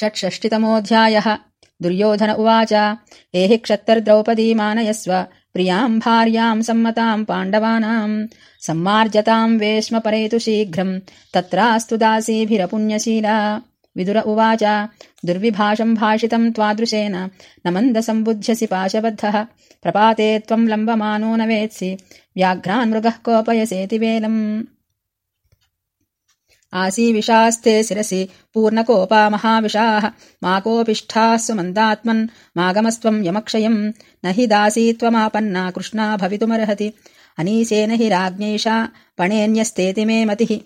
षट्षष्टितमोऽध्यायः। दुर्योधन उवाच एहि क्षत्तर्द्रौपदी मानयस्व प्रियाम् भार्याम् सम्मताम् पाण्डवानाम् सम्मार्जताम् वेश्म परेतु शीघ्रम् तत्रास्तु दासीभिरपुण्यशीला। विदुर उवाच दुर्विभाषम् भाषितम् त्वादृशेन न मन्दसम्बुध्यसि पाशबद्धः। प्रपाते त्वम् लम्बमानो न वेत्सि व्याघ्रान्मृगः कोपयसेति वेलम् आसीविषास्ते शिरसि पूर्णकोपा महाविशाः मा कोऽपिष्ठाः सुमन्दात्मन्। मागमस्त्वम् यमक्षयम्। न हि दासी त्वमापन्ना कृष्णा भवितुमर्हति। अनीसेन हि राज्ञैषा पणेन्यस्तेति मे मतिः।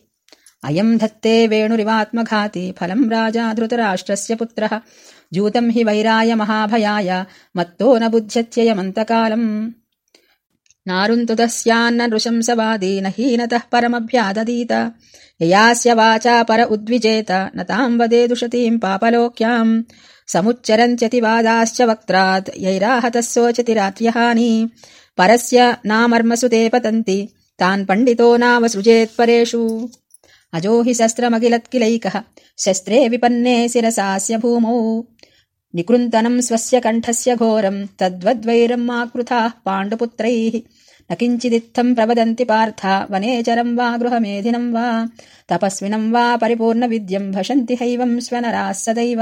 अयम् धत्ते वेणुरिवात्मघाति फलम् राजा धृतराष्ट्रस्य पुत्रः। जूतम् हि वैराय महाभयाय। मत्तो न बुध्यत्ययमन्तकालम् नारुन्तुतस्यान्न नृशंसवादी न हीनतः परमभ्याददीत। ययास्य वाचा पर उद्विजेत। न ताम् वदेदुषतीम् पापलोक्याम्। समुच्चरन्त्यतिवादाश्च वक्त्रात्। यैराहतः परस्य नामर्मसु ते पतन्ति। तान् पण्डितो नावसृजेत्परेषु अजो हि शस्त्रमखिलत्किलैकः। शस्त्रे विपन्ने शिरसास्य भूमौ निकृन्तनम् स्वस्य कण्ठस्य घोरम् तद्वद्वैरम् आकृथाः पाण्डुपुत्रैः। न किञ्चिदित्थम् प्रवदन्ति पार्था वनेचरम् वा गृहमेधिनम् वा तपस्विनम् वा परिपूर्णविद्यम् भषन्ति हैवम् स्वनराः सदैव।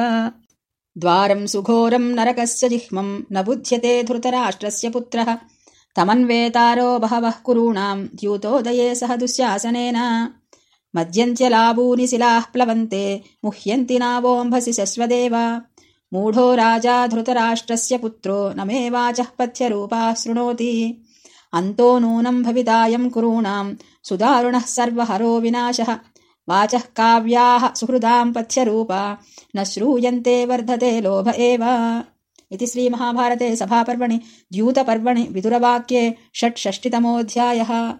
द्वारम् सुघोरम् नरकस्य जिह्मम् न बुध्यते धृतराष्ट्रस्य पुत्रः। तमन्वेतारो बहवः कुरूणाम् द्यूतोदये सह दुःशासनेन। मद्यन्त्यलाबूनि शिलाः प्लवन्ते मुह्यन्ति नावोऽम्भसि शश्वदेव मूढो राजा धृतराष्ट्रस्य पुत्रो न मे वाचः पथ्यरूपाः शृणोति। अन्तो नूनम् भवितायम् कुरूणाम् सुदारुणः सर्वहरो विनाशः। वाचः काव्याः सुहृदाम् पथ्यरूपा न श्रूयन्ते वर्धते लोभ एव। इति श्रीमहाभारते सभापर्वणि द्यूतपर्वणि विदुरवाक्ये षट्षष्टितमोऽध्यायः